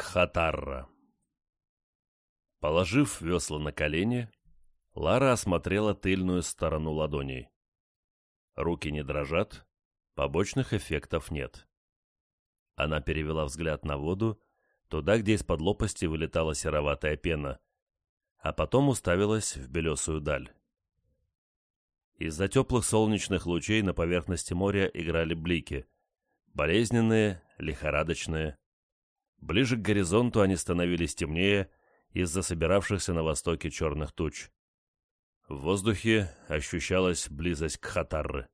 Дакхатарра. Положив весла на колени, Лара осмотрела тыльную сторону ладоней. Руки не дрожат, побочных эффектов нет. Она перевела взгляд на воду, туда, где из-под лопасти вылетала сероватая пена, а потом уставилась в белесую даль. Из-за теплых солнечных лучей на поверхности моря играли блики. Болезненные, лихорадочные. Ближе к горизонту они становились темнее из-за собиравшихся на востоке черных туч. В воздухе ощущалась близость к Хатарры.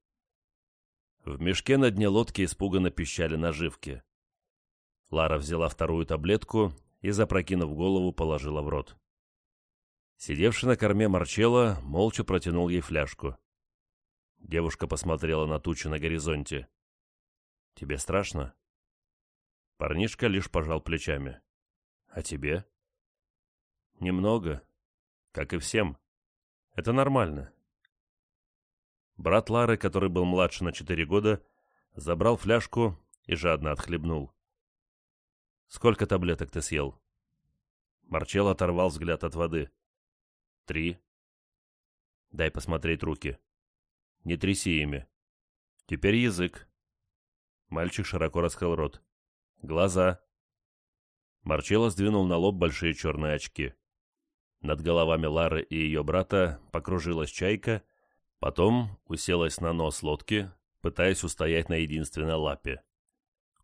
В мешке на дне лодки испуганно пищали наживки. Лара взяла вторую таблетку и, запрокинув голову, положила в рот. Сидевший на корме Марчелло молча протянул ей фляжку. Девушка посмотрела на тучи на горизонте. «Тебе страшно?» Парнишка лишь пожал плечами. «А тебе?» «Немного. Как и всем. Это нормально». Брат Лары, который был младше на четыре года, забрал фляжку и жадно отхлебнул. «Сколько таблеток ты съел?» Марчел оторвал взгляд от воды. «Три». «Дай посмотреть руки». «Не тряси ими». «Теперь язык». Мальчик широко раскрыл рот. Глаза. Марчелло сдвинул на лоб большие черные очки. Над головами Лары и ее брата покружилась чайка, потом уселась на нос лодки, пытаясь устоять на единственной лапе.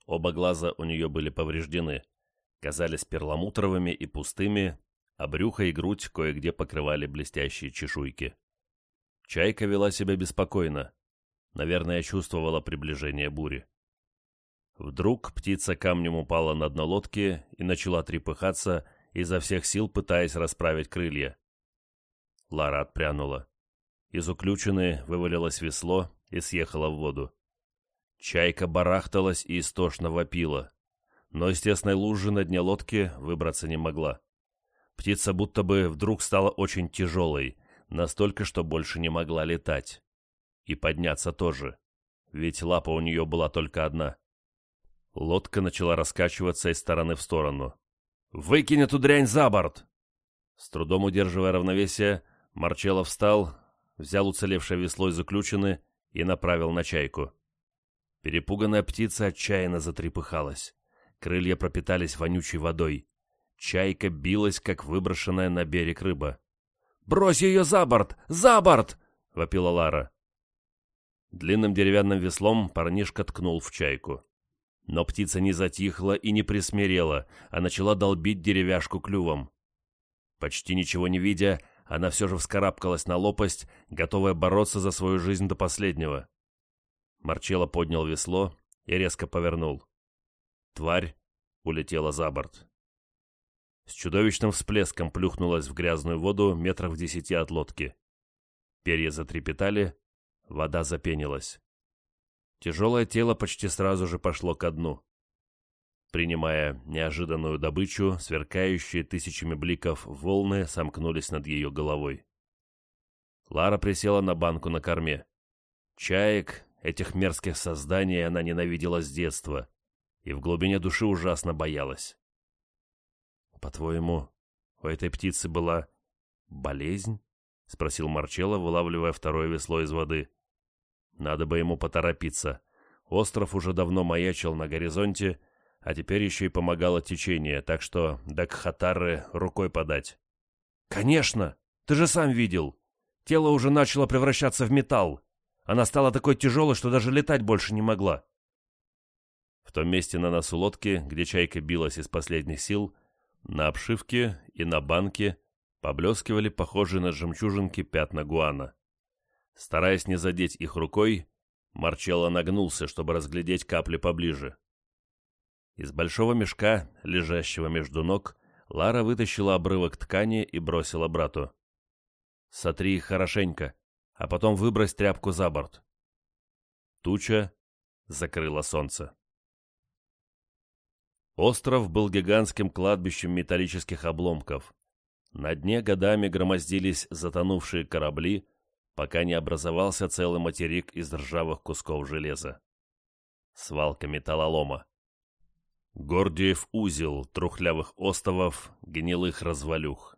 Оба глаза у нее были повреждены, казались перламутровыми и пустыми, а брюхо и грудь кое-где покрывали блестящие чешуйки. Чайка вела себя беспокойно. Наверное, чувствовала приближение бури. Вдруг птица камнем упала на дно лодки и начала трепыхаться, изо всех сил пытаясь расправить крылья. Лара отпрянула. Из уключины вывалилось весло и съехала в воду. Чайка барахталась и истошно вопила, но из тесной лужи на дне лодки выбраться не могла. Птица будто бы вдруг стала очень тяжелой, настолько, что больше не могла летать. И подняться тоже, ведь лапа у нее была только одна. Лодка начала раскачиваться из стороны в сторону. «Выкинь эту дрянь за борт!» С трудом удерживая равновесие, Марчелло встал, взял уцелевшее весло из заключины и направил на чайку. Перепуганная птица отчаянно затрепыхалась. Крылья пропитались вонючей водой. Чайка билась, как выброшенная на берег рыба. «Брось ее за борт! За борт!» — вопила Лара. Длинным деревянным веслом парнишка ткнул в чайку. Но птица не затихла и не присмирела, а начала долбить деревяшку клювом. Почти ничего не видя, она все же вскарабкалась на лопасть, готовая бороться за свою жизнь до последнего. Марчелло поднял весло и резко повернул. Тварь улетела за борт. С чудовищным всплеском плюхнулась в грязную воду метров в десяти от лодки. Перья затрепетали, вода запенилась. Тяжелое тело почти сразу же пошло ко дну. Принимая неожиданную добычу, сверкающие тысячами бликов волны сомкнулись над ее головой. Лара присела на банку на корме. Чаек, этих мерзких созданий, она ненавидела с детства и в глубине души ужасно боялась. «По-твоему, у этой птицы была болезнь?» — спросил Марчелло, вылавливая второе весло из воды. Надо бы ему поторопиться. Остров уже давно маячил на горизонте, а теперь еще и помогало течение, так что до Кхатары рукой подать. «Конечно! Ты же сам видел! Тело уже начало превращаться в металл. Она стала такой тяжелой, что даже летать больше не могла». В том месте на носу лодки, где чайка билась из последних сил, на обшивке и на банке поблескивали похожие на жемчужинки пятна гуана. Стараясь не задеть их рукой, Марчелло нагнулся, чтобы разглядеть капли поближе. Из большого мешка, лежащего между ног, Лара вытащила обрывок ткани и бросила брату. «Сотри их хорошенько, а потом выбрось тряпку за борт». Туча закрыла солнце. Остров был гигантским кладбищем металлических обломков. На дне годами громоздились затонувшие корабли, пока не образовался целый материк из ржавых кусков железа. Свалка металлолома. Гордиев узел трухлявых остовов, гнилых развалюх.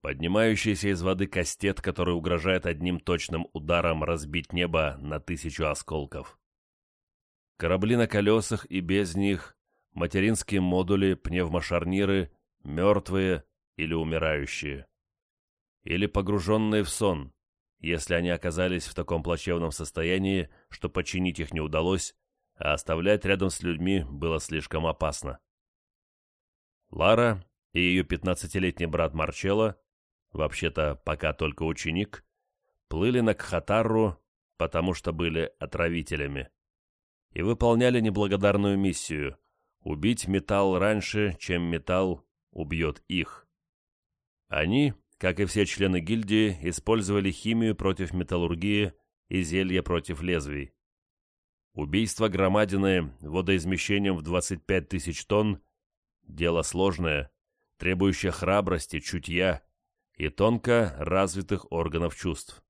Поднимающийся из воды кастет, который угрожает одним точным ударом разбить небо на тысячу осколков. Корабли на колесах и без них, материнские модули, пневмошарниры, мертвые или умирающие. Или погруженные в сон, если они оказались в таком плачевном состоянии, что починить их не удалось, а оставлять рядом с людьми было слишком опасно. Лара и ее пятнадцатилетний брат Марчелло, вообще-то пока только ученик, плыли на Кхатарру, потому что были отравителями, и выполняли неблагодарную миссию — убить металл раньше, чем металл убьет их. Они, как и все члены гильдии, использовали химию против металлургии и зелья против лезвий. Убийство громадины водоизмещением в 25 тысяч тонн – дело сложное, требующее храбрости, чутья и тонко развитых органов чувств.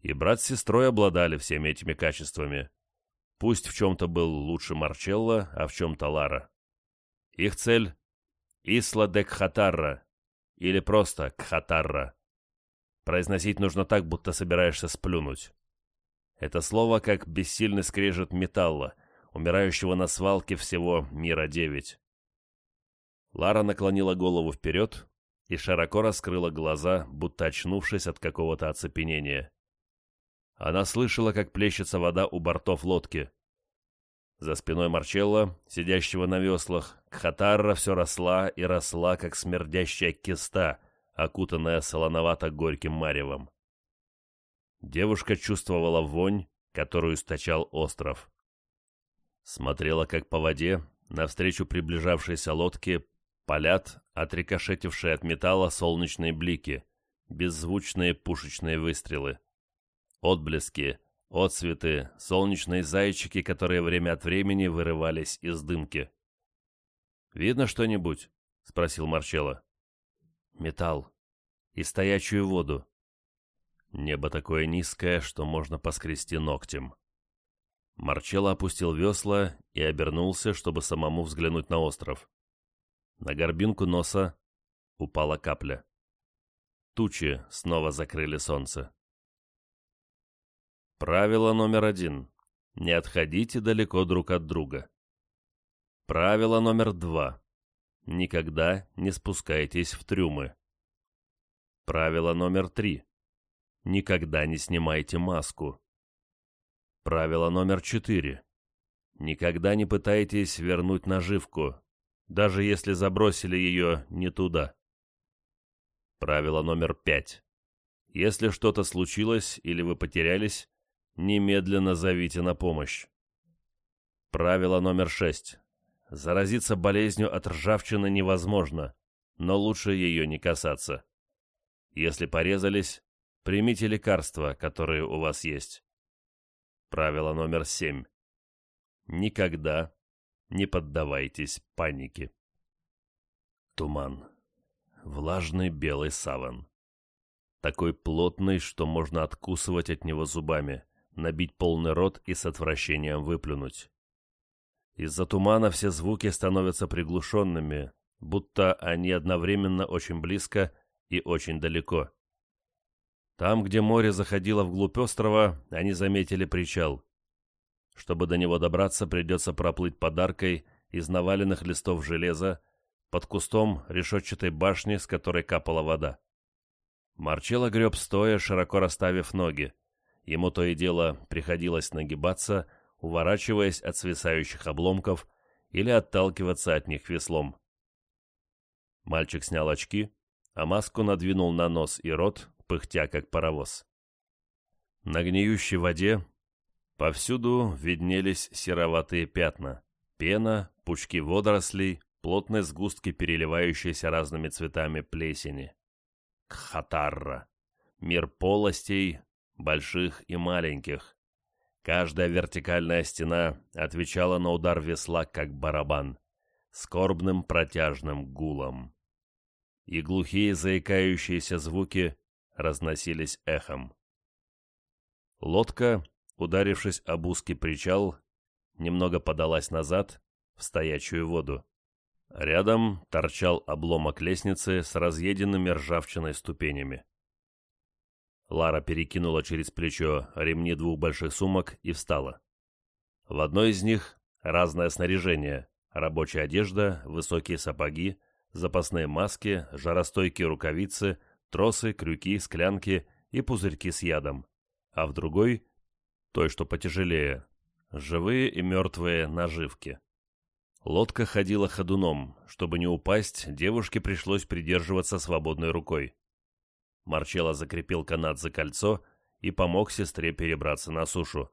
И брат с сестрой обладали всеми этими качествами. Пусть в чем-то был лучше Марчелло, а в чем-то Лара. Их цель – Исла де Кхатарра, или просто Кхатарра. Произносить нужно так, будто собираешься сплюнуть. Это слово как бессильный скрежет металла, умирающего на свалке всего мира девять. Лара наклонила голову вперед и широко раскрыла глаза, будто очнувшись от какого-то оцепенения. Она слышала, как плещется вода у бортов лодки. За спиной Марчелло, сидящего на веслах, Кхатарра все росла и росла, как смердящая киста, окутанная солоновато-горьким маревом. Девушка чувствовала вонь, которую источал остров. Смотрела, как по воде, навстречу приближавшейся лодке, палят, отрикошетившие от металла солнечные блики, беззвучные пушечные выстрелы. Отблески, отсветы, солнечные зайчики, которые время от времени вырывались из дымки. «Видно что-нибудь?» — спросил Марчелло. «Металл. И стоячую воду. Небо такое низкое, что можно поскрести ногтем. Марчелло опустил весла и обернулся, чтобы самому взглянуть на остров. На горбинку носа упала капля. Тучи снова закрыли солнце. Правило номер один. Не отходите далеко друг от друга. Правило номер два. Никогда не спускайтесь в трюмы. Правило номер три. Никогда не снимайте маску. Правило номер четыре. Никогда не пытайтесь вернуть наживку, даже если забросили ее не туда. Правило номер пять. Если что-то случилось или вы потерялись, немедленно зовите на помощь. Правило номер шесть. Заразиться болезнью от ржавчины невозможно, но лучше ее не касаться. Если порезались, Примите лекарства, которые у вас есть. Правило номер семь. Никогда не поддавайтесь панике. Туман. Влажный белый саван. Такой плотный, что можно откусывать от него зубами, набить полный рот и с отвращением выплюнуть. Из-за тумана все звуки становятся приглушенными, будто они одновременно очень близко и очень далеко. Там, где море заходило вглубь острова, они заметили причал. Чтобы до него добраться, придется проплыть подаркой из наваленных листов железа под кустом решетчатой башни, с которой капала вода. Марчелло греб стоя, широко расставив ноги. Ему то и дело приходилось нагибаться, уворачиваясь от свисающих обломков или отталкиваться от них веслом. Мальчик снял очки, а маску надвинул на нос и рот, пыхтя как паровоз. На гниющей воде повсюду виднелись сероватые пятна, пена, пучки водорослей, плотные сгустки, переливающиеся разными цветами плесени. Кхатарра. Мир полостей, больших и маленьких. Каждая вертикальная стена отвечала на удар весла, как барабан, скорбным протяжным гулом. И глухие заикающиеся звуки разносились эхом. Лодка, ударившись об узкий причал, немного подалась назад в стоячую воду. Рядом торчал обломок лестницы с разъеденными ржавчиной ступенями. Лара перекинула через плечо ремни двух больших сумок и встала. В одной из них разное снаряжение, рабочая одежда, высокие сапоги, запасные маски, жаростойкие рукавицы, тросы, крюки, склянки и пузырьки с ядом, а в другой, той, что потяжелее, живые и мертвые наживки. Лодка ходила ходуном. Чтобы не упасть, девушке пришлось придерживаться свободной рукой. Марчелло закрепил канат за кольцо и помог сестре перебраться на сушу.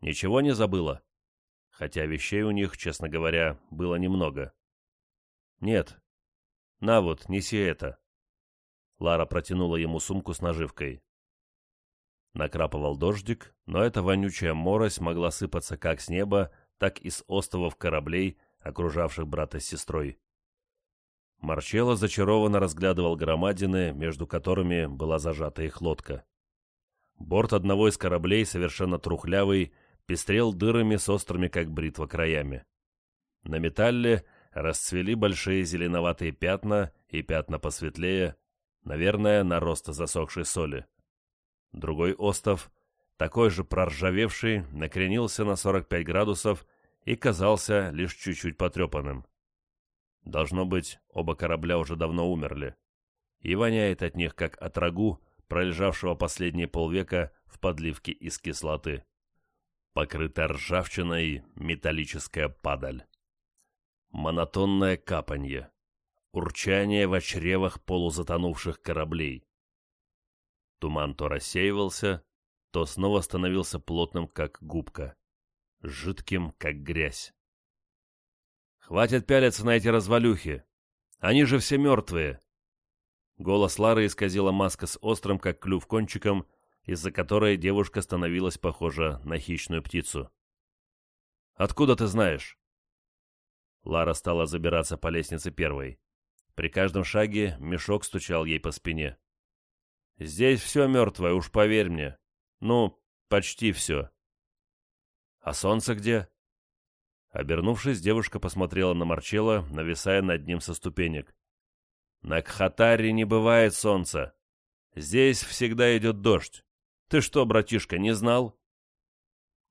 Ничего не забыла? Хотя вещей у них, честно говоря, было немного. «Нет. На вот, неси это». Лара протянула ему сумку с наживкой. Накрапывал дождик, но эта вонючая морось могла сыпаться как с неба, так и с островов кораблей, окружавших брата с сестрой. Марчелло зачарованно разглядывал громадины, между которыми была зажата их лодка. Борт одного из кораблей, совершенно трухлявый, пестрел дырами с острыми, как бритва, краями. На металле расцвели большие зеленоватые пятна и пятна посветлее, наверное, нарост засохшей соли. Другой остов, такой же проржавевший, накренился на 45 градусов и казался лишь чуть-чуть потрепанным. Должно быть, оба корабля уже давно умерли. И воняет от них, как от рагу, пролежавшего последние полвека в подливке из кислоты. Покрытая ржавчиной металлическая падаль. Монотонное капанье. Урчание в чревах полузатонувших кораблей. Туман то рассеивался, то снова становился плотным, как губка, жидким, как грязь. «Хватит пялиться на эти развалюхи! Они же все мертвые!» Голос Лары исказила маска с острым, как клюв, кончиком, из-за которой девушка становилась похожа на хищную птицу. «Откуда ты знаешь?» Лара стала забираться по лестнице первой. При каждом шаге мешок стучал ей по спине. Здесь все мертвое, уж поверь мне. Ну, почти все. А солнце где? Обернувшись, девушка посмотрела на Марчелла, нависая над ним со ступенек. На Кхатаре не бывает солнца. Здесь всегда идет дождь. Ты что, братишка, не знал?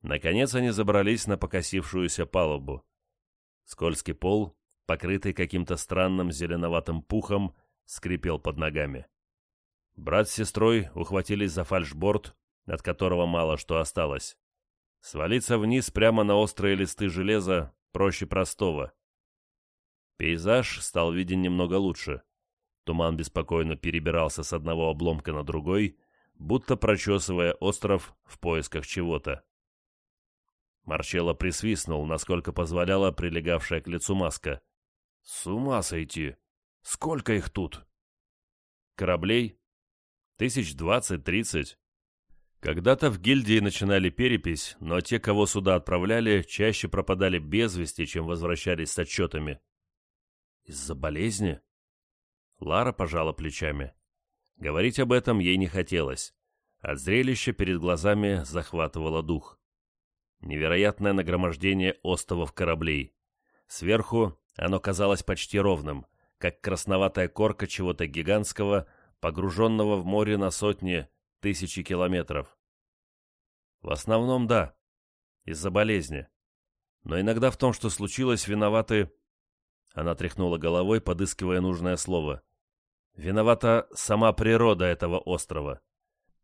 Наконец они забрались на покосившуюся палубу. Скользкий пол, покрытый каким-то странным зеленоватым пухом, скрипел под ногами. Брат с сестрой ухватились за фальшборд, от которого мало что осталось. Свалиться вниз прямо на острые листы железа проще простого. Пейзаж стал виден немного лучше. Туман беспокойно перебирался с одного обломка на другой, будто прочесывая остров в поисках чего-то. Марчелло присвистнул, насколько позволяла прилегавшая к лицу маска. «С ума сойти! Сколько их тут?» «Кораблей?» Тысяч двадцать-тридцать. Когда-то в гильдии начинали перепись, но те, кого сюда отправляли, чаще пропадали без вести, чем возвращались с отчетами. Из-за болезни? Лара пожала плечами. Говорить об этом ей не хотелось. От зрелища перед глазами захватывало дух. Невероятное нагромождение остовов кораблей. Сверху оно казалось почти ровным, как красноватая корка чего-то гигантского, погруженного в море на сотни, тысячи километров. В основном, да, из-за болезни. Но иногда в том, что случилось, виноваты... Она тряхнула головой, подыскивая нужное слово. Виновата сама природа этого острова.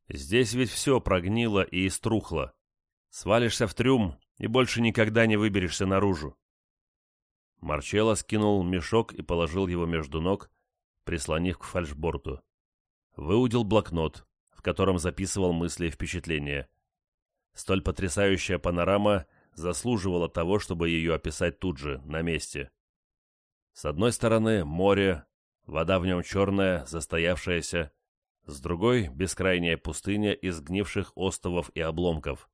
Здесь ведь все прогнило и иструхло. Свалишься в трюм и больше никогда не выберешься наружу. Марчелло скинул мешок и положил его между ног, прислонив к фальшборту выудил блокнот, котором записывал мысли и впечатления. Столь потрясающая панорама заслуживала того, чтобы ее описать тут же, на месте. С одной стороны море, вода в нем черная, застоявшаяся, с другой — бескрайняя пустыня из гнивших остовов и обломков.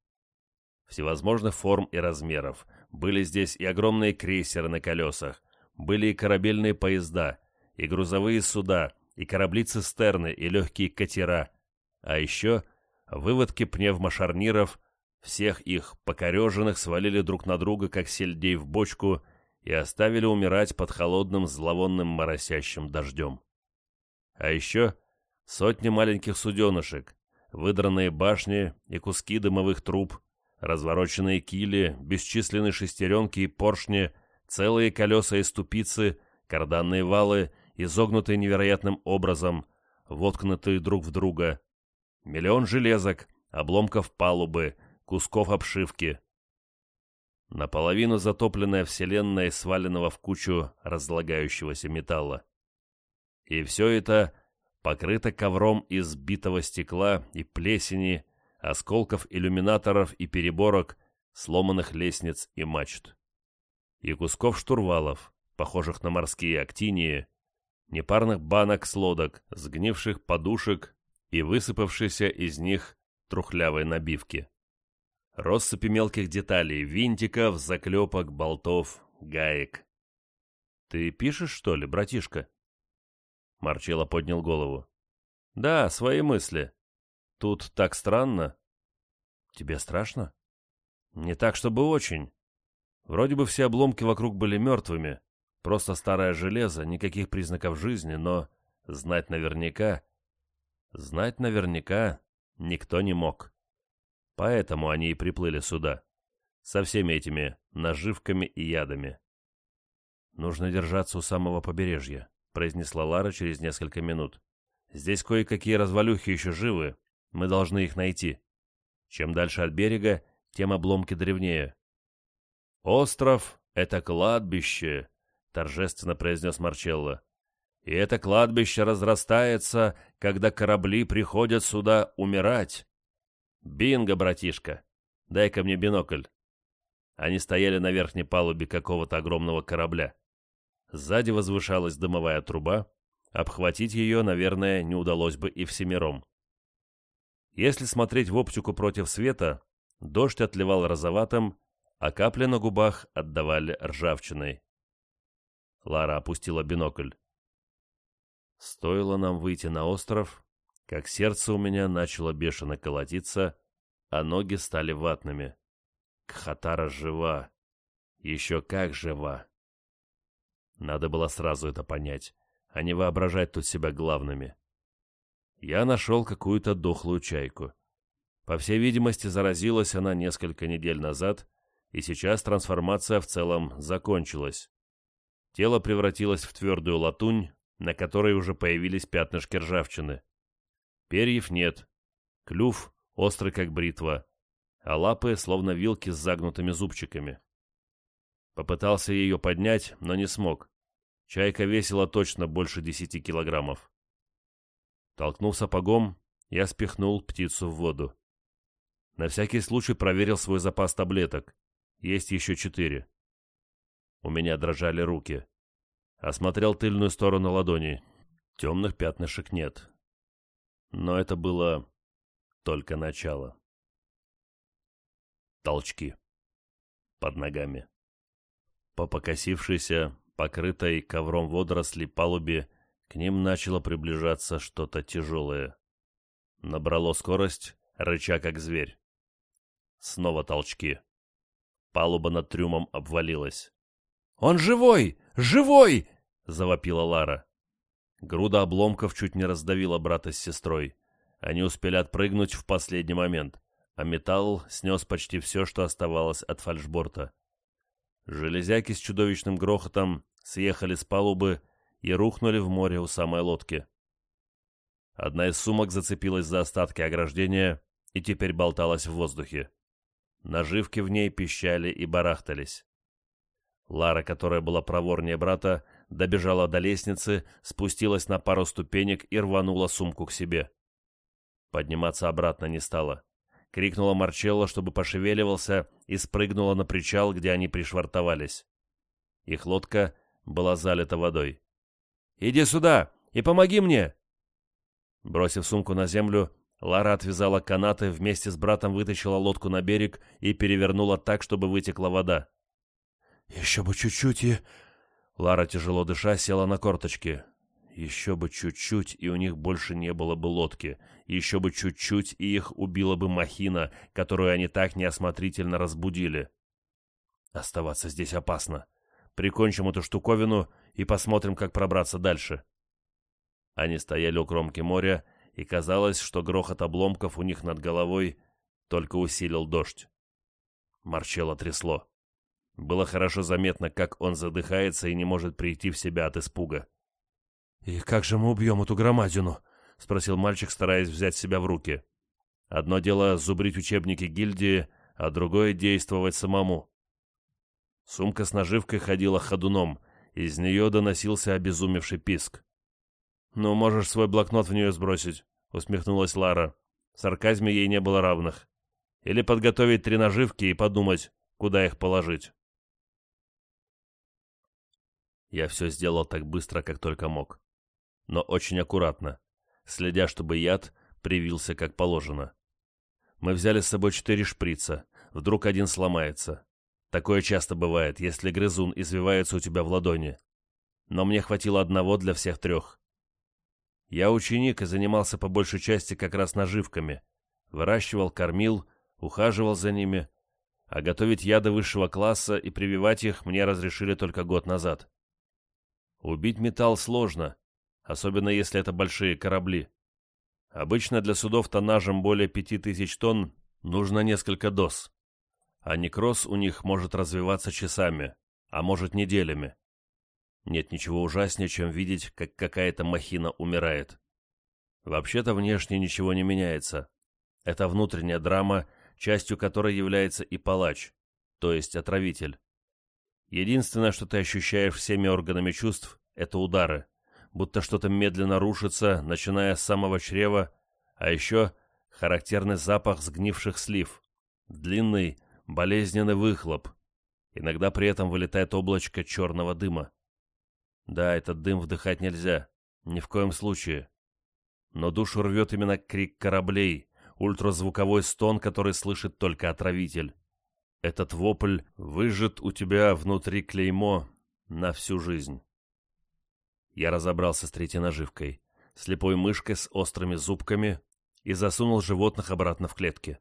Всевозможных форм и размеров. Были здесь и огромные крейсеры на колесах, были и корабельные поезда, и грузовые суда, и корабли-цистерны, и легкие катера, а еще выводки пневмошарниров, Всех их покореженных свалили друг на друга, как сельдей в бочку, и оставили умирать под холодным зловонным моросящим дождем. А еще сотни маленьких суденышек, выдранные башни и куски дымовых труб, развороченные кили, бесчисленные шестеренки и поршни, целые колеса и ступицы, карданные валы, изогнутые невероятным образом, воткнутые друг в друга, миллион железок, обломков палубы, кусков обшивки. Наполовину затопленная вселенная из сваленного в кучу разлагающегося металла. И все это покрыто ковром из битого стекла и плесени, осколков иллюминаторов и переборок, сломанных лестниц и мачт. И кусков штурвалов, похожих на морские актинии, непарных банок с лодок, сгнивших подушек и высыпавшейся из них трухлявой набивки. Россыпи мелких деталей, винтиков, заклепок, болтов, гаек. «Ты пишешь, что ли, братишка?» Марчелло поднял голову. «Да, свои мысли. Тут так странно». «Тебе страшно?» «Не так, чтобы очень. Вроде бы все обломки вокруг были мертвыми. Просто старое железо, никаких признаков жизни, но знать наверняка... Знать наверняка никто не мог. Поэтому они и приплыли сюда. Со всеми этими наживками и ядами. Нужно держаться у самого побережья. — произнесла Лара через несколько минут. «Здесь кое-какие развалюхи еще живы. Мы должны их найти. Чем дальше от берега, тем обломки древнее». «Остров — это кладбище», — торжественно произнес Марчелло. «И это кладбище разрастается, когда корабли приходят сюда умирать. Бинго, братишка! Дай-ка мне бинокль». Они стояли на верхней палубе какого-то огромного корабля. Сзади возвышалась дымовая труба. Обхватить ее, наверное, не удалось бы и всемиром. Если смотреть в оптику против света, дождь отливал розоватым, а капли на губах отдавали ржавчиной. Лара опустила бинокль. Стоило нам выйти на остров, как сердце у меня начало бешено колотиться, а ноги стали ватными. Кхатара жива. Еще как жива. Надо было сразу это понять, а не воображать тут себя главными. Я нашел какую-то дохлую чайку. По всей видимости, заразилась она несколько недель назад, и сейчас трансформация в целом закончилась. Тело превратилось в твердую латунь, на которой уже появились пятнышки ржавчины. Перьев нет, клюв острый как бритва, а лапы словно вилки с загнутыми зубчиками. Попытался ее поднять, но не смог. Чайка весила точно больше десяти килограммов. Толкнув сапогом, я спихнул птицу в воду. На всякий случай проверил свой запас таблеток. Есть еще четыре. У меня дрожали руки. Осмотрел тыльную сторону ладони. Темных пятнышек нет. Но это было только начало. Толчки. Под ногами. По покосившейся, покрытой ковром водорослей палубе, к ним начало приближаться что-то тяжелое. Набрало скорость, рыча как зверь. Снова толчки. Палуба над трюмом обвалилась. «Он живой! Живой!» — завопила Лара. Груда обломков чуть не раздавила брата с сестрой. Они успели отпрыгнуть в последний момент, а металл снес почти все, что оставалось от фальшборта. Железяки с чудовищным грохотом съехали с палубы и рухнули в море у самой лодки. Одна из сумок зацепилась за остатки ограждения и теперь болталась в воздухе. Наживки в ней пищали и барахтались. Лара, которая была проворнее брата, добежала до лестницы, спустилась на пару ступенек и рванула сумку к себе. Подниматься обратно не стала крикнула Марчелло, чтобы пошевеливался, и спрыгнула на причал, где они пришвартовались. Их лодка была залита водой. «Иди сюда и помоги мне!» Бросив сумку на землю, Лара отвязала канаты, вместе с братом вытащила лодку на берег и перевернула так, чтобы вытекла вода. «Еще бы чуть-чуть и...» Лара, тяжело дыша, села на корточки. Еще бы чуть-чуть, и у них больше не было бы лодки. Еще бы чуть-чуть, и их убила бы махина, которую они так неосмотрительно разбудили. Оставаться здесь опасно. Прикончим эту штуковину и посмотрим, как пробраться дальше. Они стояли у кромки моря, и казалось, что грохот обломков у них над головой только усилил дождь. Марчелло трясло. Было хорошо заметно, как он задыхается и не может прийти в себя от испуга. «И как же мы убьем эту громадину?» — спросил мальчик, стараясь взять себя в руки. «Одно дело зубрить учебники гильдии, а другое — действовать самому». Сумка с наживкой ходила ходуном, из нее доносился обезумевший писк. «Ну, можешь свой блокнот в нее сбросить», — усмехнулась Лара. Сарказме ей не было равных. «Или подготовить три наживки и подумать, куда их положить». Я все сделал так быстро, как только мог. Но очень аккуратно, следя, чтобы яд привился как положено. Мы взяли с собой четыре шприца. Вдруг один сломается. Такое часто бывает, если грызун извивается у тебя в ладони. Но мне хватило одного для всех трех. Я ученик и занимался по большей части как раз наживками. Выращивал, кормил, ухаживал за ними. А готовить яды высшего класса и прививать их мне разрешили только год назад. Убить металл сложно, особенно если это большие корабли. Обычно для судов тоннажем более пяти тысяч тонн нужно несколько доз. А некроз у них может развиваться часами, а может неделями. Нет ничего ужаснее, чем видеть, как какая-то махина умирает. Вообще-то внешне ничего не меняется. Это внутренняя драма, частью которой является и палач, то есть отравитель. Единственное, что ты ощущаешь всеми органами чувств, это удары, будто что-то медленно рушится, начиная с самого чрева, а еще характерный запах сгнивших слив, длинный, болезненный выхлоп. Иногда при этом вылетает облачко черного дыма. Да, этот дым вдыхать нельзя, ни в коем случае. Но душу рвет именно крик кораблей, ультразвуковой стон, который слышит только отравитель. Этот вопль выжжет у тебя внутри клеймо на всю жизнь. Я разобрался с третьей наживкой, слепой мышкой с острыми зубками и засунул животных обратно в клетки.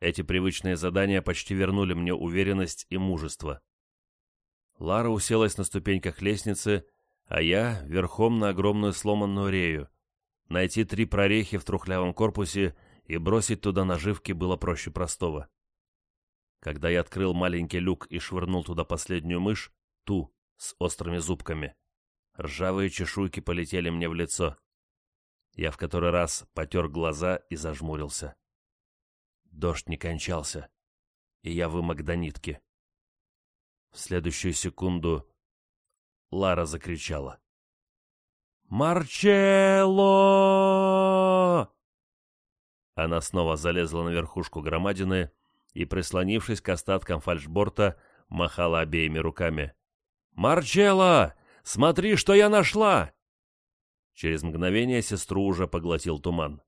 Эти привычные задания почти вернули мне уверенность и мужество. Лара уселась на ступеньках лестницы, а я верхом на огромную сломанную рею. Найти три прорехи в трухлявом корпусе и бросить туда наживки было проще простого. Когда я открыл маленький люк и швырнул туда последнюю мышь, ту, с острыми зубками, ржавые чешуйки полетели мне в лицо. Я в который раз потер глаза и зажмурился. Дождь не кончался, и я вымок до нитки. В следующую секунду Лара закричала. «Марчелло!» Она снова залезла на верхушку громадины и, прислонившись к остаткам фальшборта, махала обеими руками. «Марчелло! Смотри, что я нашла!» Через мгновение сестру уже поглотил туман.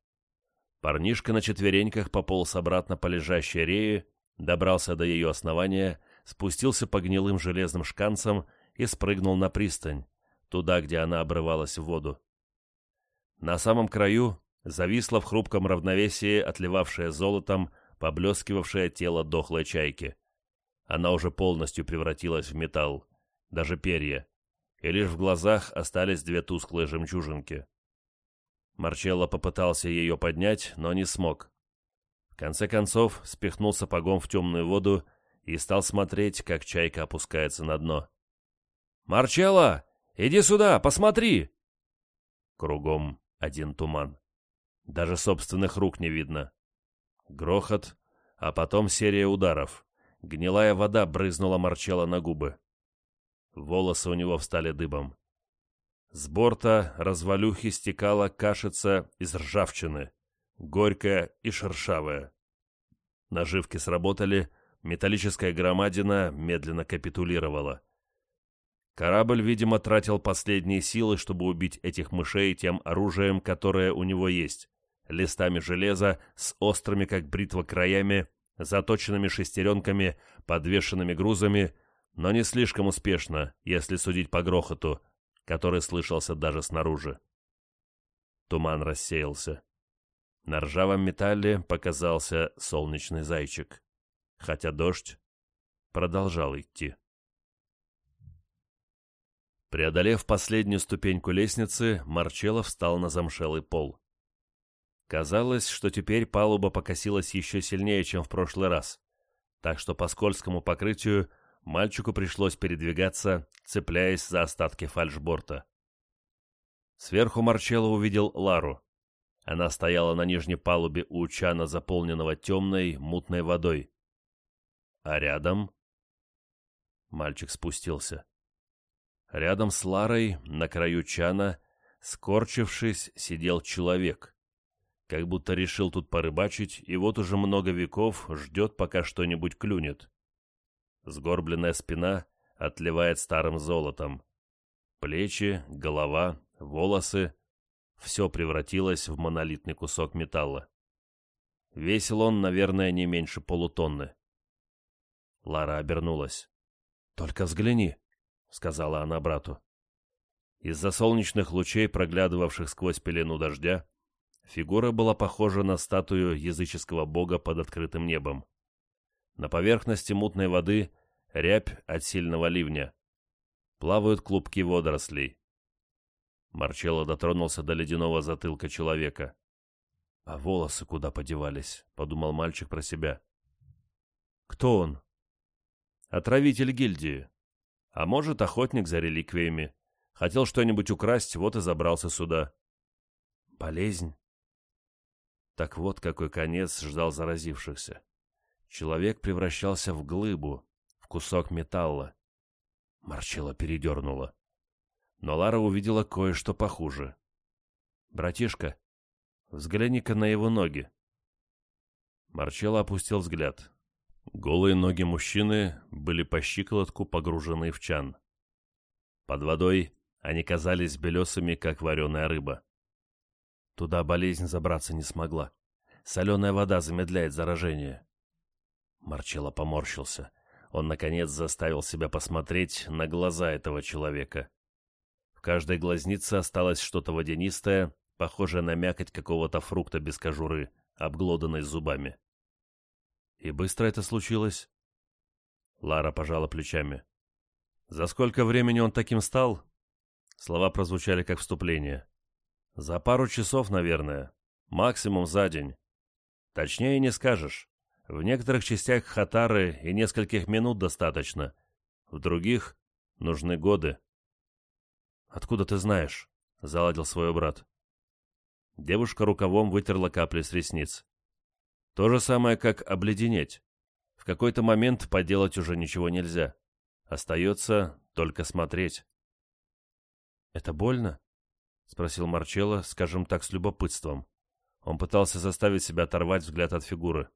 Парнишка на четвереньках пополз обратно по лежащей рее, добрался до ее основания, спустился по гнилым железным шканцам и спрыгнул на пристань, туда, где она обрывалась в воду. На самом краю зависло в хрупком равновесии, отливавшее золотом, поблескивавшее тело дохлой чайки. Она уже полностью превратилась в металл, даже перья, и лишь в глазах остались две тусклые жемчужинки. Марчелло попытался ее поднять, но не смог. В конце концов, спихнул сапогом в темную воду и стал смотреть, как чайка опускается на дно. «Марчелло, иди сюда, посмотри!» Кругом один туман. Даже собственных рук не видно. Грохот, а потом серия ударов. Гнилая вода брызнула Марчелло на губы. Волосы у него встали дыбом. С борта развалюхи стекала кашица из ржавчины, горькая и шершавая. Наживки сработали, металлическая громадина медленно капитулировала. Корабль, видимо, тратил последние силы, чтобы убить этих мышей тем оружием, которое у него есть листами железа с острыми, как бритва, краями, заточенными шестеренками, подвешенными грузами, но не слишком успешно, если судить по грохоту, который слышался даже снаружи. Туман рассеялся. На ржавом металле показался солнечный зайчик, хотя дождь продолжал идти. Преодолев последнюю ступеньку лестницы, Марчелло встал на замшелый пол. Казалось, что теперь палуба покосилась еще сильнее, чем в прошлый раз, так что по скользкому покрытию мальчику пришлось передвигаться, цепляясь за остатки фальшборта. Сверху Марчелло увидел Лару. Она стояла на нижней палубе у чана, заполненного темной, мутной водой. А рядом... Мальчик спустился. Рядом с Ларой, на краю чана, скорчившись, сидел человек. Как будто решил тут порыбачить, и вот уже много веков ждет, пока что-нибудь клюнет. Сгорбленная спина отливает старым золотом. Плечи, голова, волосы — все превратилось в монолитный кусок металла. Весил он, наверное, не меньше полутонны. Лара обернулась. «Только взгляни», — сказала она брату. Из-за солнечных лучей, проглядывавших сквозь пелену дождя, фигура была похожа на статую языческого бога под открытым небом. На поверхности мутной воды рябь от сильного ливня. Плавают клубки водорослей. Марчелло дотронулся до ледяного затылка человека. «А волосы куда подевались?» — подумал мальчик про себя. «Кто он?» «Отравитель гильдии. А может, охотник за реликвиями. Хотел что-нибудь украсть, вот и забрался сюда». «Болезнь?» Так вот, какой конец ждал заразившихся. Человек превращался в глыбу, в кусок металла. Марчелло передернуло но Лара увидела кое-что похуже. «Братишка, взгляни-ка на его ноги». Марчелло опустил взгляд. Голые ноги мужчины были по щиколотку погружены в чан. Под водой они казались белесыми, как вареная рыба. Туда болезнь забраться не смогла. Соленая вода замедляет заражение. Марчелло поморщился. Он, наконец, заставил себя посмотреть на глаза этого человека. В каждой глазнице осталось что-то водянистое, похожее на мякоть какого-то фрукта без кожуры, обглоданной зубами. И быстро это случилось? Лара пожала плечами. За сколько времени он таким стал? Слова прозвучали как вступление. За пару часов, наверное. Максимум за день. Точнее не скажешь. В некоторых частях Хатары и нескольких минут достаточно. В других нужны годы. «Откуда ты знаешь?» — заладил свой брат. Девушка рукавом вытерла капли с ресниц. То же самое, как обледенеть. В какой-то момент поделать уже ничего нельзя. Остается только смотреть. «Это больно?» — спросил Марчелло, скажем так, с любопытством. Он пытался заставить себя оторвать взгляд от фигуры.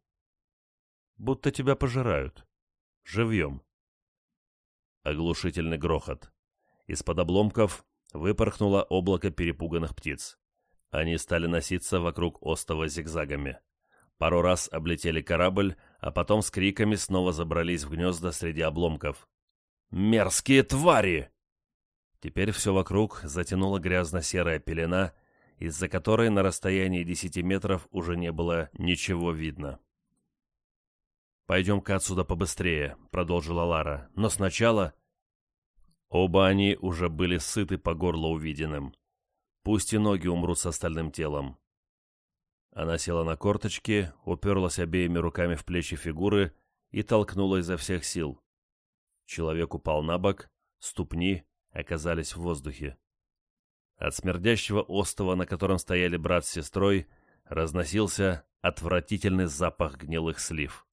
«Будто тебя пожирают. Живьем». Оглушительный грохот. Из-под обломков выпорхнуло облако перепуганных птиц. Они стали носиться вокруг остова зигзагами. Пару раз облетели корабль, а потом с криками снова забрались в гнезда среди обломков. «Мерзкие твари!» Теперь все вокруг затянула грязно-серая пелена, из-за которой на расстоянии десяти метров уже не было ничего видно. «Пойдем-ка отсюда побыстрее», — продолжила Лара. «Но сначала...» Оба они уже были сыты по горло увиденным. Пусть и ноги умрут с остальным телом. Она села на корточки, уперлась обеими руками в плечи фигуры и толкнула изо всех сил. Человек упал на бок, ступни оказались в воздухе. От смердящего остова, на котором стояли брат с сестрой, разносился отвратительный запах гнилых слив.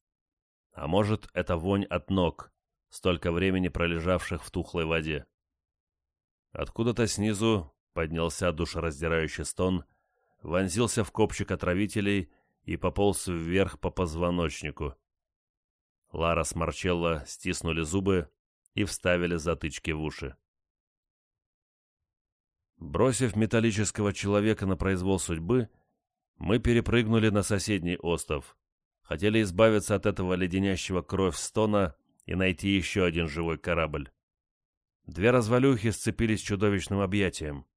А может, это вонь от ног, столько времени пролежавших в тухлой воде. Откуда-то снизу поднялся душераздирающий стон, вонзился в копчик отравителей и пополз вверх по позвоночнику. Лара с Марчелло стиснули зубы и вставили затычки в уши. Бросив металлического человека на произвол судьбы, мы перепрыгнули на соседний остров. Хотели избавиться от этого леденящего кровь стона и найти еще один живой корабль. Две развалюхи сцепились чудовищным объятием.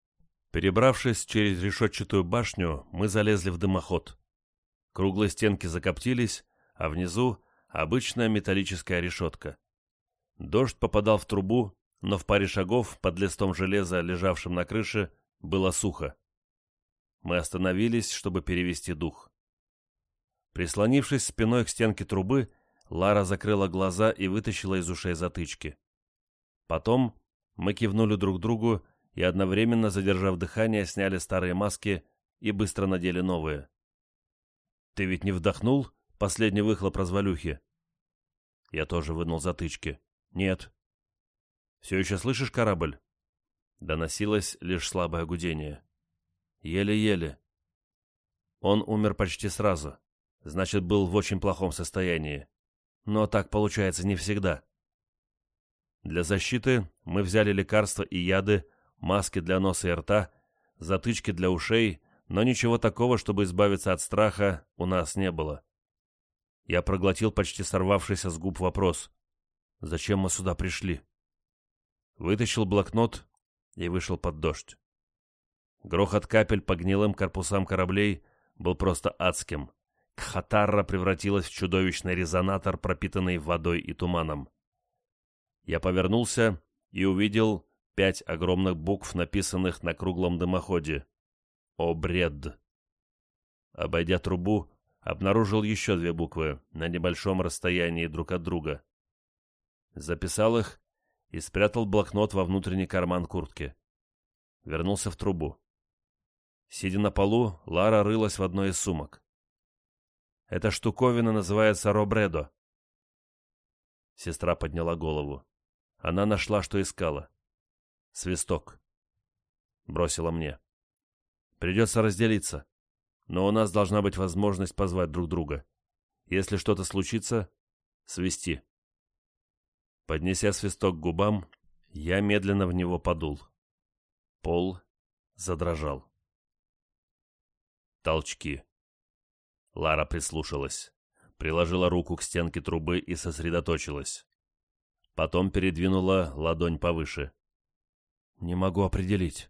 Перебравшись через решетчатую башню, мы залезли в дымоход. Круглые стенки закоптились, а внизу обычная металлическая решетка. Дождь попадал в трубу, но в паре шагов под листом железа, лежавшим на крыше, было сухо. Мы остановились, чтобы перевести дух. Прислонившись спиной к стенке трубы, Лара закрыла глаза и вытащила из ушей затычки. Потом мы кивнули друг другу и, одновременно задержав дыхание, сняли старые маски и быстро надели новые. «Ты ведь не вдохнул последний выхлоп развалюхи?» Я тоже вынул затычки. «Нет». «Все еще слышишь корабль?» Доносилось лишь слабое гудение. Еле-еле. Он умер почти сразу. Значит, был в очень плохом состоянии. Но так получается не всегда. Для защиты мы взяли лекарства и яды, маски для носа и рта, затычки для ушей, но ничего такого, чтобы избавиться от страха, у нас не было. Я проглотил почти сорвавшийся с губ вопрос. «Зачем мы сюда пришли?» Вытащил блокнот и вышел под дождь. Грохот капель по гнилым корпусам кораблей был просто адским. Кхатарра превратилась в чудовищный резонатор, пропитанный водой и туманом. Я повернулся и увидел пять огромных букв, написанных на круглом дымоходе. «О бред!» Обойдя трубу, обнаружил еще две буквы на небольшом расстоянии друг от друга. Записал их и спрятал блокнот во внутренний карман куртки. Вернулся в трубу. Сидя на полу, Лара рылась в одной из сумок. «Эта штуковина называется робредо». Сестра подняла голову. Она нашла, что искала. Свисток. Бросила мне. «Придется разделиться. Но у нас должна быть возможность позвать друг друга. Если что-то случится, свисти». Поднеся свисток к губам, я медленно в него подул. Пол задрожал. Толчки. Лара прислушалась, приложила руку к стенке трубы и сосредоточилась. Потом передвинула ладонь повыше. «Не могу определить.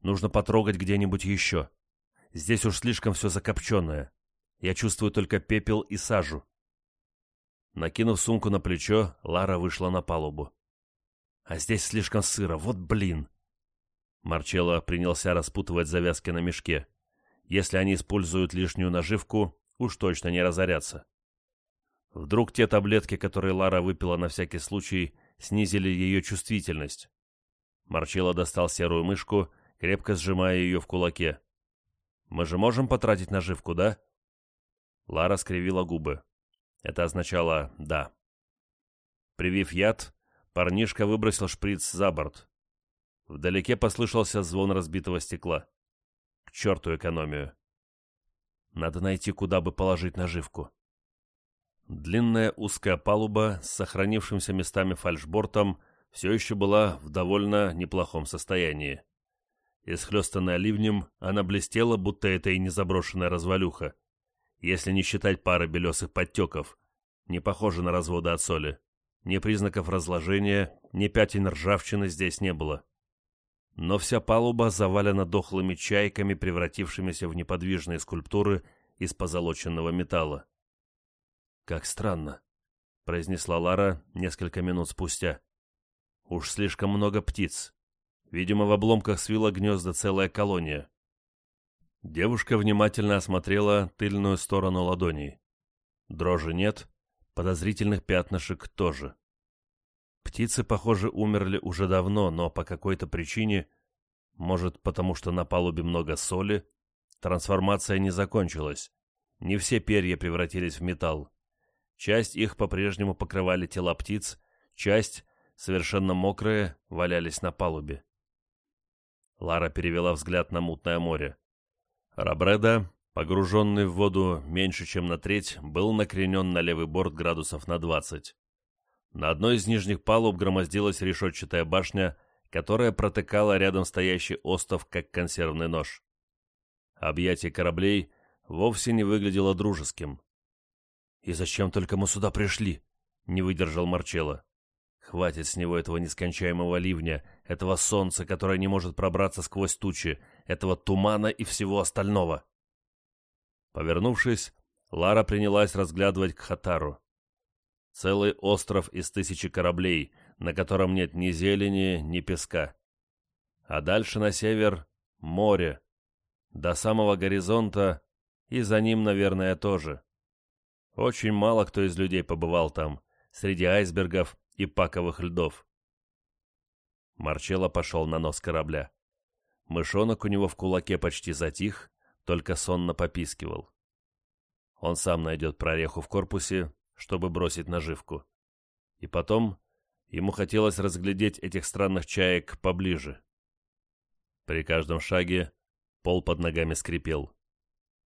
Нужно потрогать где-нибудь еще. Здесь уж слишком все закопченное. Я чувствую только пепел и сажу». Накинув сумку на плечо, Лара вышла на палубу. «А здесь слишком сыро, вот блин!» Марчелло принялся распутывать завязки на мешке. Если они используют лишнюю наживку, уж точно не разорятся. Вдруг те таблетки, которые Лара выпила на всякий случай, снизили ее чувствительность. Марчелло достал серую мышку, крепко сжимая ее в кулаке. «Мы же можем потратить наживку, да?» Лара скривила губы. Это означало «да». Привив яд, парнишка выбросил шприц за борт. Вдалеке послышался звон разбитого стекла черту экономию. Надо найти, куда бы положить наживку. Длинная узкая палуба с сохранившимся местами фальшбортом все еще была в довольно неплохом состоянии. Исхлестанная ливнем, она блестела, будто это и не заброшенная развалюха, если не считать пары белесых подтеков, не похоже на разводы от соли. Ни признаков разложения, ни пятен ржавчины здесь не было но вся палуба завалена дохлыми чайками, превратившимися в неподвижные скульптуры из позолоченного металла. «Как странно», — произнесла Лара несколько минут спустя. «Уж слишком много птиц. Видимо, в обломках свила гнезда целая колония». Девушка внимательно осмотрела тыльную сторону ладоней. Дрожи нет, подозрительных пятнышек тоже. Птицы, похоже, умерли уже давно, но по какой-то причине, может, потому что на палубе много соли, трансформация не закончилась. Не все перья превратились в металл. Часть их по-прежнему покрывали тела птиц, часть, совершенно мокрые, валялись на палубе. Лара перевела взгляд на мутное море. Рабреда, погруженный в воду меньше, чем на треть, был накренен на левый борт градусов на двадцать. На одной из нижних палуб громоздилась решетчатая башня, которая протыкала рядом стоящий остов, как консервный нож. Объятие кораблей вовсе не выглядело дружеским. «И зачем только мы сюда пришли?» — не выдержал Марчелло. Хватит с него этого нескончаемого ливня, этого солнца, которое не может пробраться сквозь тучи, этого тумана и всего остального. Повернувшись, Лара принялась разглядывать Кхатару. Целый остров из тысячи кораблей, на котором нет ни зелени, ни песка. А дальше на север — море. До самого горизонта и за ним, наверное, тоже. Очень мало кто из людей побывал там, среди айсбергов и паковых льдов. Марчелло пошел на нос корабля. Мышонок у него в кулаке почти затих, только сонно попискивал. Он сам найдет прореху в корпусе, чтобы бросить наживку. И потом ему хотелось разглядеть этих странных чаек поближе. При каждом шаге пол под ногами скрипел.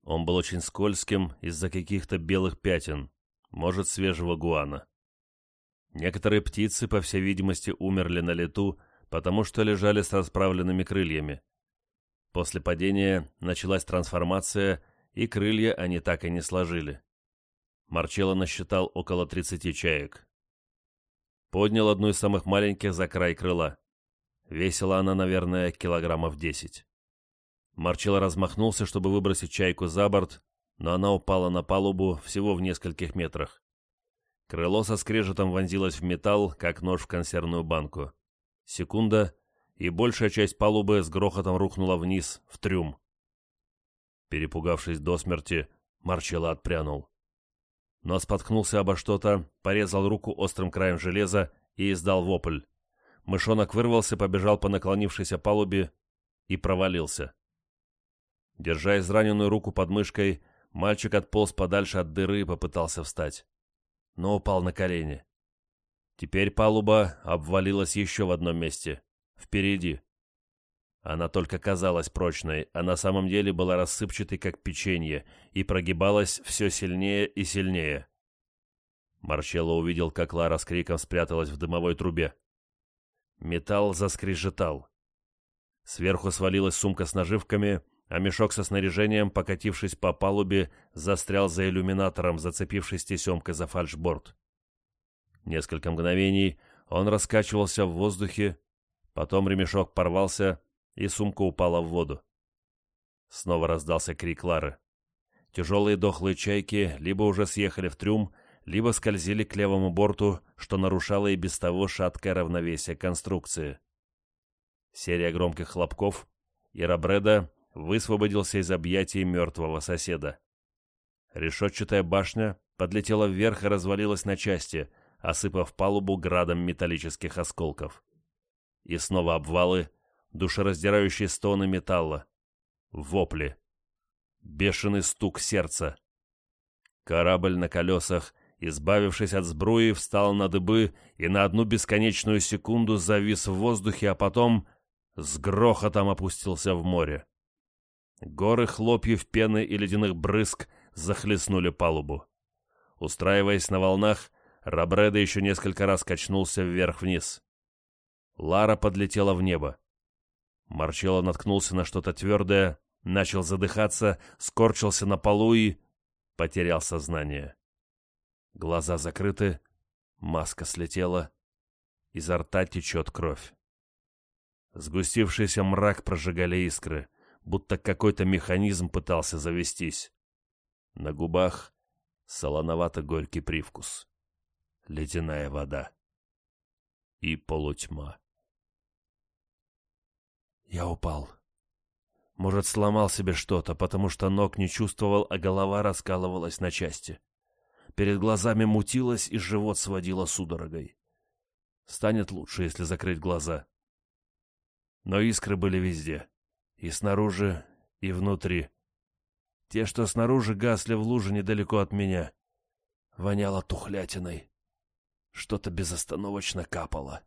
Он был очень скользким из-за каких-то белых пятен, может, свежего гуана. Некоторые птицы, по всей видимости, умерли на лету, потому что лежали с расправленными крыльями. После падения началась трансформация, и крылья они так и не сложили. Марчелло насчитал около 30 чаек. Поднял одну из самых маленьких за край крыла. Весила она, наверное, килограммов 10. Марчелло размахнулся, чтобы выбросить чайку за борт, но она упала на палубу всего в нескольких метрах. Крыло со скрежетом вонзилось в металл, как нож в консервную банку. Секунда, и большая часть палубы с грохотом рухнула вниз, в трюм. Перепугавшись до смерти, Марчелло отпрянул но споткнулся обо что-то, порезал руку острым краем железа и издал вопль. Мышонок вырвался, побежал по наклонившейся палубе и провалился. Держа израненную руку под мышкой, мальчик отполз подальше от дыры и попытался встать. Но упал на колени. Теперь палуба обвалилась еще в одном месте. Впереди. Она только казалась прочной, а на самом деле была рассыпчатой, как печенье, и прогибалась все сильнее и сильнее. Марчелло увидел, как Лара с криком спряталась в дымовой трубе. Металл заскрежетал. Сверху свалилась сумка с наживками, а мешок со снаряжением, покатившись по палубе, застрял за иллюминатором, зацепившись тесемкой за фальшборд. Несколько мгновений он раскачивался в воздухе, потом ремешок порвался, и сумка упала в воду. Снова раздался крик Лары. Тяжелые дохлые чайки либо уже съехали в трюм, либо скользили к левому борту, что нарушало и без того шаткое равновесие конструкции. Серия громких хлопков, и Рабреда высвободился из объятий мертвого соседа. Решетчатая башня подлетела вверх и развалилась на части, осыпав палубу градом металлических осколков. И снова обвалы, душераздирающие стоны металла, вопли, бешеный стук сердца. Корабль на колесах, избавившись от сбруи, встал на дыбы и на одну бесконечную секунду завис в воздухе, а потом с грохотом опустился в море. Горы хлопьев пены и ледяных брызг захлестнули палубу. Устраиваясь на волнах, Рабреда еще несколько раз качнулся вверх-вниз. Лара подлетела в небо. Марчелло наткнулся на что-то твердое, начал задыхаться, скорчился на полу и... потерял сознание. Глаза закрыты, маска слетела, изо рта течет кровь. Сгустившийся мрак прожигали искры, будто какой-то механизм пытался завестись. На губах солоновато-горький привкус. Ледяная вода. И полутьма. Я упал. Может, сломал себе что-то, потому что ног не чувствовал, а голова раскалывалась на части. Перед глазами мутилось, и живот сводило судорогой. Станет лучше, если закрыть глаза. Но искры были везде. И снаружи, и внутри. Те, что снаружи, гасли в луже недалеко от меня. Воняло тухлятиной. Что-то безостановочно капало.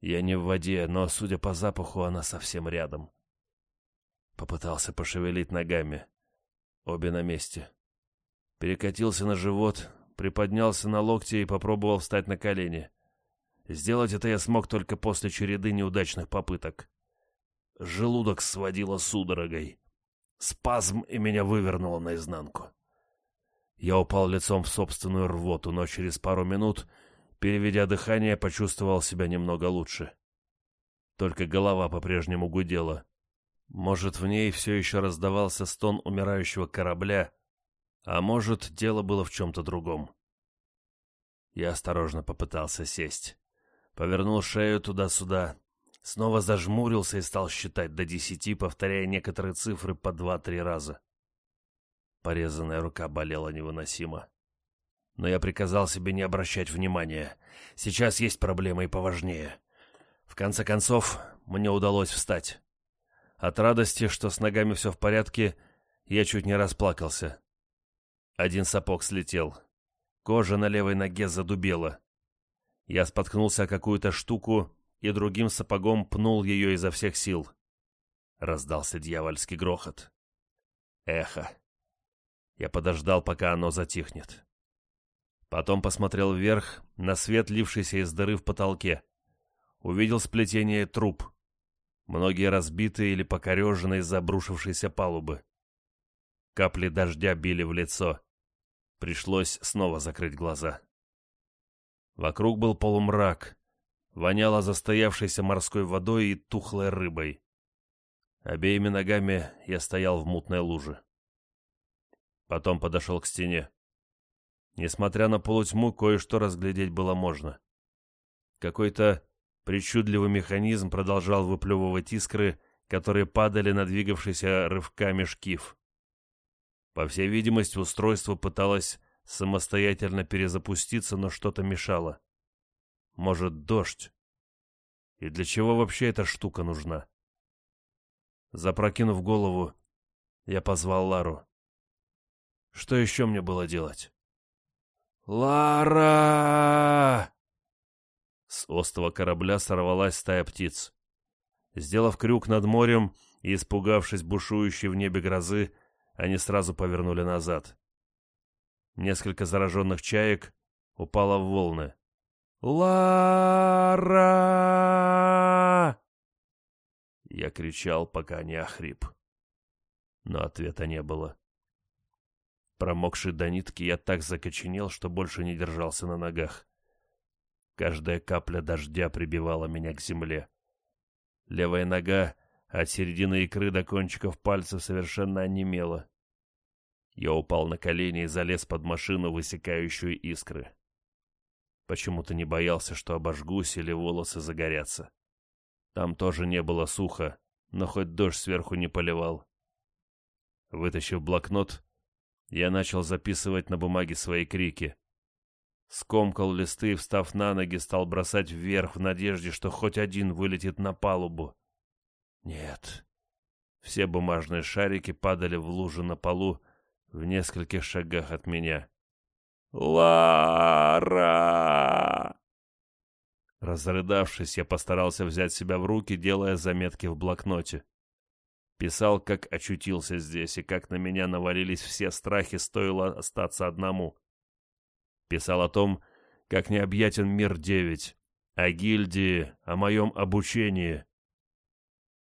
Я не в воде, но, судя по запаху, она совсем рядом. Попытался пошевелить ногами. Обе на месте. Перекатился на живот, приподнялся на локти и попробовал встать на колени. Сделать это я смог только после череды неудачных попыток. Желудок сводило судорогой. Спазм и меня вывернуло наизнанку. Я упал лицом в собственную рвоту, но через пару минут Переведя дыхание, почувствовал себя немного лучше. Только голова по-прежнему гудела. Может, в ней все еще раздавался стон умирающего корабля, а может, дело было в чем-то другом. Я осторожно попытался сесть. Повернул шею туда-сюда, снова зажмурился и стал считать до десяти, повторяя некоторые цифры по два-три раза. Порезанная рука болела невыносимо. Но я приказал себе не обращать внимания. Сейчас есть проблемы и поважнее. В конце концов, мне удалось встать. От радости, что с ногами все в порядке, я чуть не расплакался. Один сапог слетел. Кожа на левой ноге задубела. Я споткнулся о какую-то штуку и другим сапогом пнул ее изо всех сил. Раздался дьявольский грохот. Эхо. Я подождал, пока оно затихнет. Потом посмотрел вверх на свет, лившийся из дыры в потолке. Увидел сплетение труб. Многие разбитые или покореженные из-за обрушившейся палубы. Капли дождя били в лицо. Пришлось снова закрыть глаза. Вокруг был полумрак. Воняло застоявшейся морской водой и тухлой рыбой. Обеими ногами я стоял в мутной луже. Потом подошел к стене. Несмотря на полутьму, кое-что разглядеть было можно. Какой-то причудливый механизм продолжал выплевывать искры, которые падали на двигавшийся рывками шкив. По всей видимости, устройство пыталось самостоятельно перезапуститься, но что-то мешало. Может, дождь? И для чего вообще эта штука нужна? Запрокинув голову, я позвал Лару. Что еще мне было делать? «Лара!» С остова корабля сорвалась стая птиц. Сделав крюк над морем и испугавшись бушующей в небе грозы, они сразу повернули назад. Несколько зараженных чаек упало в волны. «Лара!» Я кричал, пока не охрип. Но ответа не было. Промокший до нитки, я так закоченел, что больше не держался на ногах. Каждая капля дождя прибивала меня к земле. Левая нога от середины икры до кончиков пальцев совершенно онемело. Я упал на колени и залез под машину, высекающую искры. Почему-то не боялся, что обожгусь или волосы загорятся. Там тоже не было сухо, но хоть дождь сверху не поливал. Вытащив блокнот, я начал записывать на бумаге свои крики. Скомкал листы и, встав на ноги, стал бросать вверх в надежде, что хоть один вылетит на палубу. Нет. Все бумажные шарики падали в лужу на полу в нескольких шагах от меня. «Лара!» Разрыдавшись, я постарался взять себя в руки, делая заметки в блокноте. Писал, как очутился здесь, и как на меня навалились все страхи, стоило остаться одному. Писал о том, как необъятен мир девять, о гильдии, о моем обучении.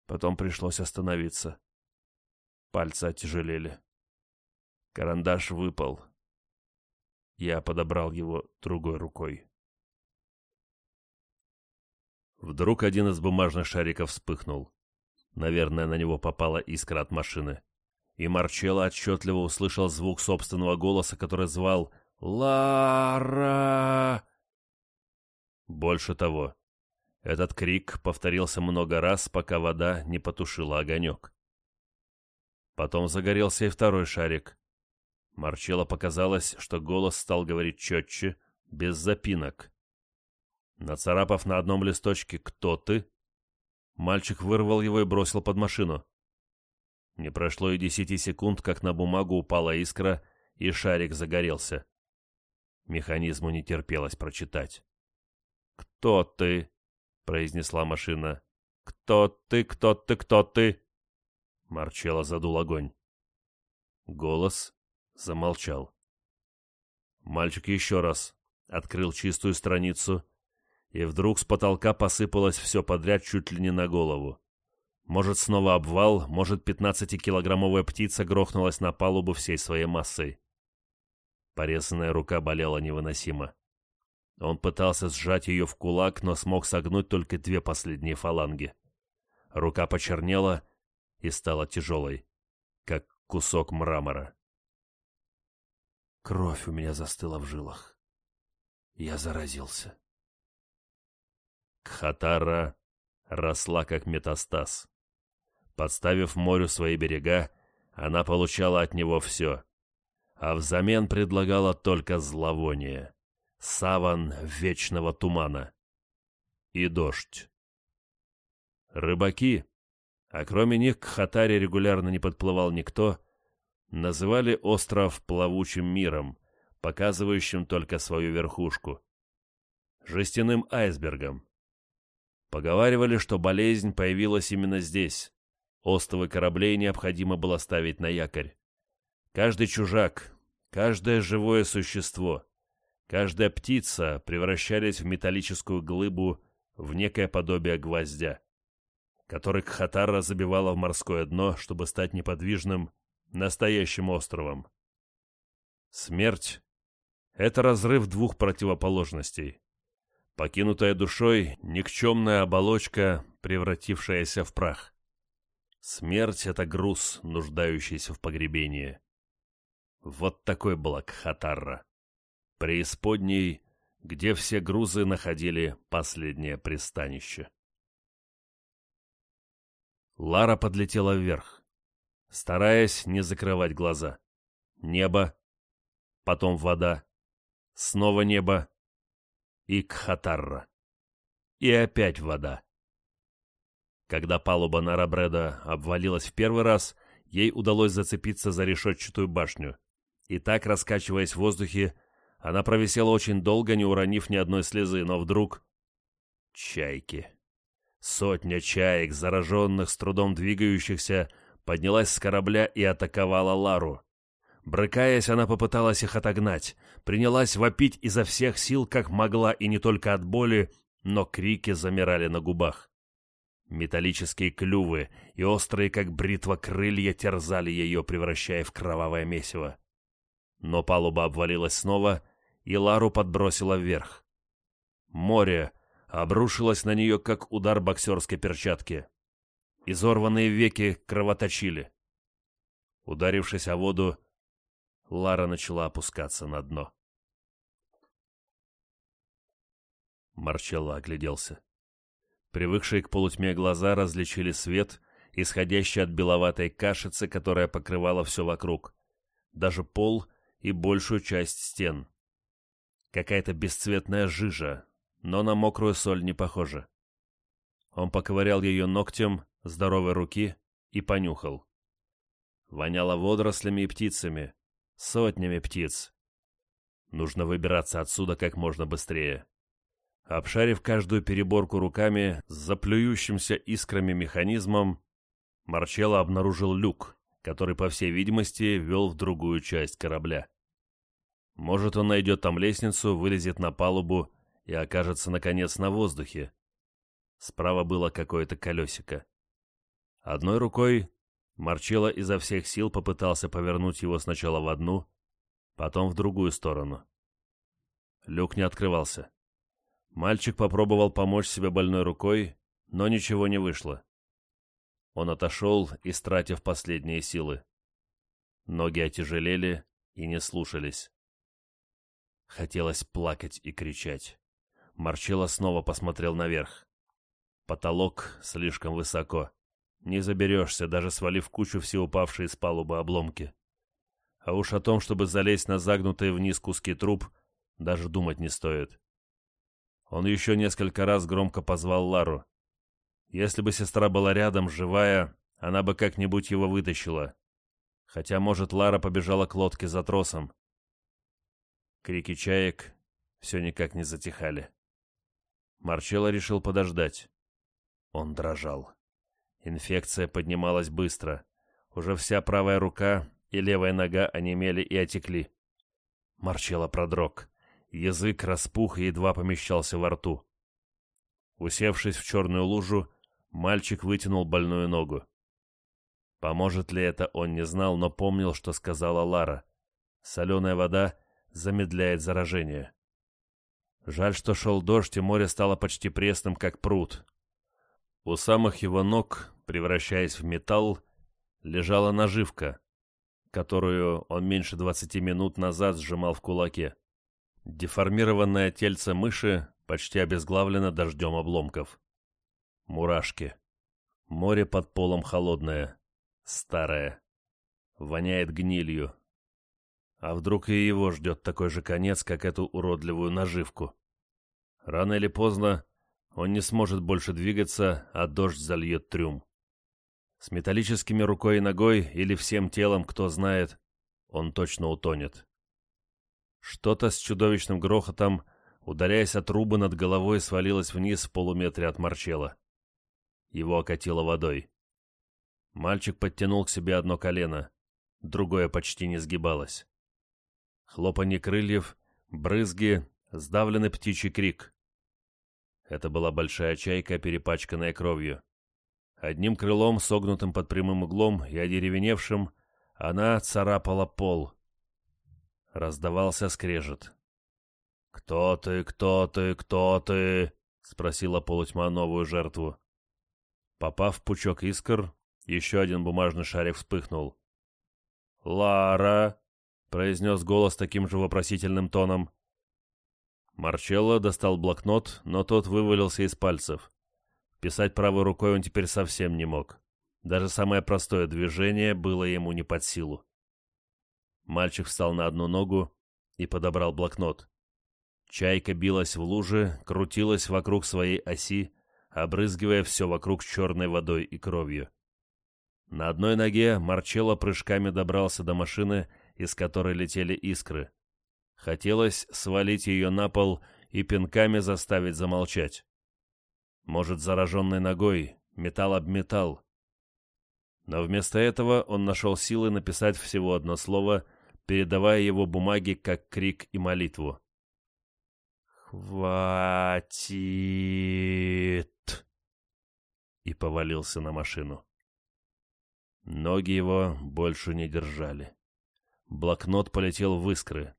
Потом пришлось остановиться. Пальцы отяжелели. Карандаш выпал. Я подобрал его другой рукой. Вдруг один из бумажных шариков вспыхнул. Наверное, на него попала искра от машины. И Марчелло отчетливо услышал звук собственного голоса, который звал «Лара!». Больше того, этот крик повторился много раз, пока вода не потушила огонек. Потом загорелся и второй шарик. Марчелло показалось, что голос стал говорить четче, без запинок. Нацарапав на одном листочке «Кто ты?», мальчик вырвал его и бросил под машину. Не прошло и десяти секунд, как на бумагу упала искра, и шарик загорелся. Механизму не терпелось прочитать. «Кто ты?» — произнесла машина. «Кто ты, кто ты, кто ты?» Марчелло задул огонь. Голос замолчал. Мальчик еще раз открыл чистую страницу, и вдруг с потолка посыпалось все подряд чуть ли не на голову. Может, снова обвал, может, пятнадцатикилограммовая птица грохнулась на палубу всей своей массой. Порезанная рука болела невыносимо. Он пытался сжать ее в кулак, но смог согнуть только две последние фаланги. Рука почернела и стала тяжелой, как кусок мрамора. Кровь у меня застыла в жилах. Я заразился. Кхатара росла как метастаз. Подставив морю свои берега, она получала от него все, а взамен предлагала только зловоние, саван вечного тумана и дождь. Рыбаки, а кроме них к Хатаре регулярно не подплывал никто, называли остров плавучим миром, показывающим только свою верхушку. Жестяным айсбергом. Поговаривали, что болезнь появилась именно здесь. Остовы кораблей необходимо было ставить на якорь. Каждый чужак, каждое живое существо, каждая птица превращались в металлическую глыбу в некое подобие гвоздя, который Кхатара забивала в морское дно, чтобы стать неподвижным, настоящим островом. Смерть — это разрыв двух противоположностей. Покинутая душой, никчемная оболочка, превратившаяся в прах. Смерть — это груз, нуждающийся в погребении. Вот такой была Кхатарра. Преисподней, где все грузы находили последнее пристанище. Лара подлетела вверх стараясь не закрывать глаза. Небо, потом вода, снова небо и Кхатарра. И опять вода. Когда палуба Нарабреда обвалилась в первый раз, ей удалось зацепиться за решетчатую башню. И так, раскачиваясь в воздухе, она провисела очень долго, не уронив ни одной слезы, но вдруг... Чайки. Сотня чаек, зараженных, с трудом двигающихся, поднялась с корабля и атаковала Лару. Брыкаясь, она попыталась их отогнать, принялась вопить изо всех сил, как могла, и не только от боли, но крики замирали на губах. Металлические клювы и острые, как бритва, крылья терзали ее, превращая в кровавое месиво. Но палуба обвалилась снова, и Лару подбросила вверх. Море обрушилось на нее, как удар боксерской перчатки. Изорванные веки кровоточили. Ударившись о воду, Лара начала опускаться на дно. Марчелло огляделся. Привыкшие к полутьме глаза различили свет, исходящий от беловатой кашицы, которая покрывала все вокруг, даже пол и большую часть стен. Какая-то бесцветная жижа, но на мокрую соль не похожа. Он поковырял ее ногтем здоровой руки и понюхал. Воняло водорослями и птицами, сотнями птиц. Нужно выбираться отсюда как можно быстрее. Обшарив каждую переборку руками с заплюющимся искрами механизмом, Марчелло обнаружил люк, который, по всей видимости, вел в другую часть корабля. Может, он найдет там лестницу, вылезет на палубу и окажется, наконец, на воздухе. Справа было какое-то колесико. Одной рукой Марчелло изо всех сил попытался повернуть его сначала в одну, потом в другую сторону. Люк не открывался. Мальчик попробовал помочь себе больной рукой, но ничего не вышло. Он отошел, истратив последние силы. Ноги отяжелели и не слушались. Хотелось плакать и кричать. Марчелло снова посмотрел наверх. Потолок слишком высоко. Не заберешься, даже свалив кучу все упавшие с палубы обломки. А уж о том, чтобы залезть на загнутые вниз куски труб, даже думать не стоит. Он еще несколько раз громко позвал Лару. Если бы сестра была рядом, живая, она бы как-нибудь его вытащила. Хотя, может, Лара побежала к лодке за тросом. Крики чаек все никак не затихали. Марчелло решил подождать. Он дрожал. Инфекция поднималась быстро. Уже вся правая рука и левая нога онемели и отекли. Марчелло продрог. Язык распух и едва помещался во рту. Усевшись в черную лужу, мальчик вытянул больную ногу. Поможет ли это, он не знал, но помнил, что сказала Лара. Соленая вода замедляет заражение. Жаль, что шел дождь, и море стало почти пресным, как пруд. У самых его ног, превращаясь в металл, лежала наживка, которую он меньше двадцати минут назад сжимал в кулаке. Деформированное тельце мыши почти обезглавлено дождем обломков. Мурашки. Море под полом холодное, старое. Воняет гнилью. А вдруг и его ждет такой же конец, как эту уродливую наживку? Рано или поздно он не сможет больше двигаться, а дождь зальет трюм. С металлическими рукой и ногой или всем телом, кто знает, он точно утонет. Что-то с чудовищным грохотом, ударяясь от трубы над головой, свалилось вниз в полуметре от Марчела. Его окатило водой. Мальчик подтянул к себе одно колено, другое почти не сгибалось. Хлопанье крыльев, брызги, сдавленный птичий крик. Это была большая чайка, перепачканная кровью. Одним крылом, согнутым под прямым углом и одеревеневшим, она царапала пол. Раздавался скрежет. «Кто ты, кто ты, кто ты?» — спросила полутьма новую жертву. Попав в пучок искр, еще один бумажный шарик вспыхнул. «Лара!» — произнес голос таким же вопросительным тоном. Марчелло достал блокнот, но тот вывалился из пальцев. Писать правой рукой он теперь совсем не мог. Даже самое простое движение было ему не под силу. Мальчик встал на одну ногу и подобрал блокнот. Чайка билась в луже, крутилась вокруг своей оси, обрызгивая все вокруг черной водой и кровью. На одной ноге Марчелло прыжками добрался до машины, из которой летели искры. Хотелось свалить ее на пол и пинками заставить замолчать. Может, зараженной ногой, металл об металл. Но вместо этого он нашел силы написать всего одно слово, передавая его бумаге как крик и молитву. «Хватит!» И повалился на машину. Ноги его больше не держали. Блокнот полетел в искры.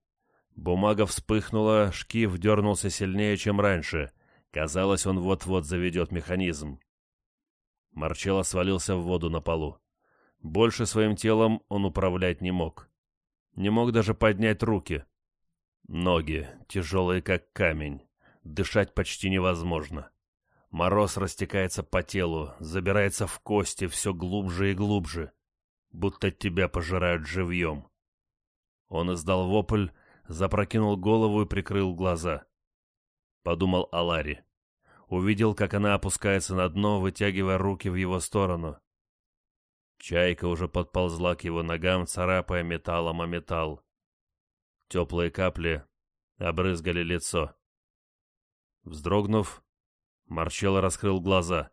Бумага вспыхнула, шкив дернулся сильнее, чем раньше. Казалось, он вот-вот заведет механизм. Марчелло свалился в воду на полу. Больше своим телом он управлять не мог. Не мог даже поднять руки. Ноги, тяжелые как камень. Дышать почти невозможно. Мороз растекается по телу, забирается в кости все глубже и глубже, будто тебя пожирают живьем. Он издал вопль, запрокинул голову и прикрыл глаза. Подумал о Ларе. Увидел, как она опускается на дно, вытягивая руки в его сторону. Чайка уже подползла к его ногам, царапая металлом о металл. Теплые капли обрызгали лицо. Вздрогнув, Марчелло раскрыл глаза.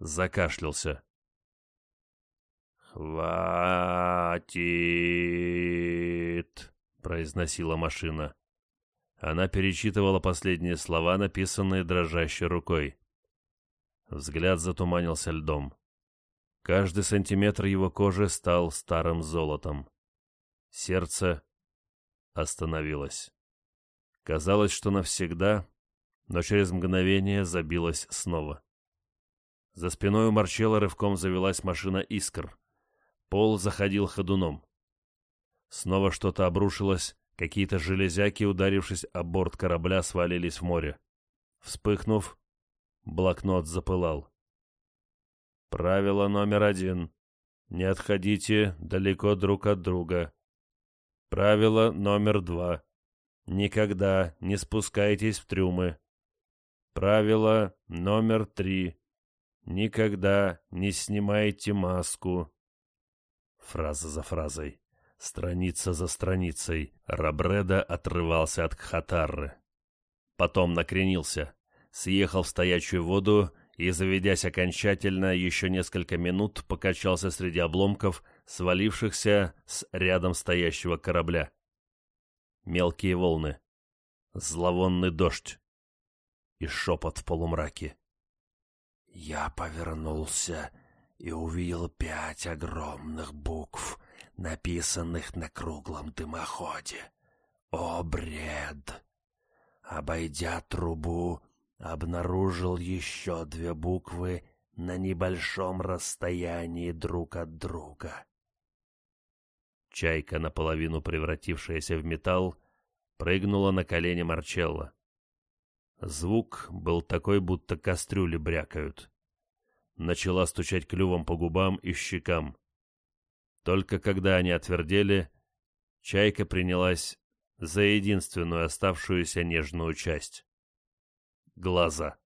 Закашлялся. «Хватит!» — произносила машина. Она перечитывала последние слова, написанные дрожащей рукой. Взгляд затуманился льдом. Каждый сантиметр его кожи стал старым золотом. Сердце остановилось. Казалось, что навсегда, но через мгновение забилось снова. За спиной у Марчелла рывком завелась машина «Искр». Пол заходил ходуном. Снова что-то обрушилось, какие-то железяки, ударившись о борт корабля, свалились в море. Вспыхнув, блокнот запылал. Правило номер один. Не отходите далеко друг от друга. Правило номер два. Никогда не спускайтесь в трюмы. Правило номер три. Никогда не снимайте маску. Фраза за фразой. Страница за страницей Рабреда отрывался от Кхатарры. Потом накренился, съехал в стоячую воду и, заведясь окончательно, еще несколько минут покачался среди обломков, свалившихся с рядом стоящего корабля. Мелкие волны, зловонный дождь и шепот в полумраке. Я повернулся и увидел пять огромных букв, написанных на круглом дымоходе. О, бред! обойдя трубу, обнаружил еще две буквы на небольшом расстоянии друг от друга. Чайка, наполовину превратившаяся в металл, прыгнула на колени Марчелла. Звук был такой, будто кастрюли брякают. Начала стучать клювом по губам и щекам. Только когда они отвердели, чайка принялась за единственную оставшуюся нежную часть — глаза.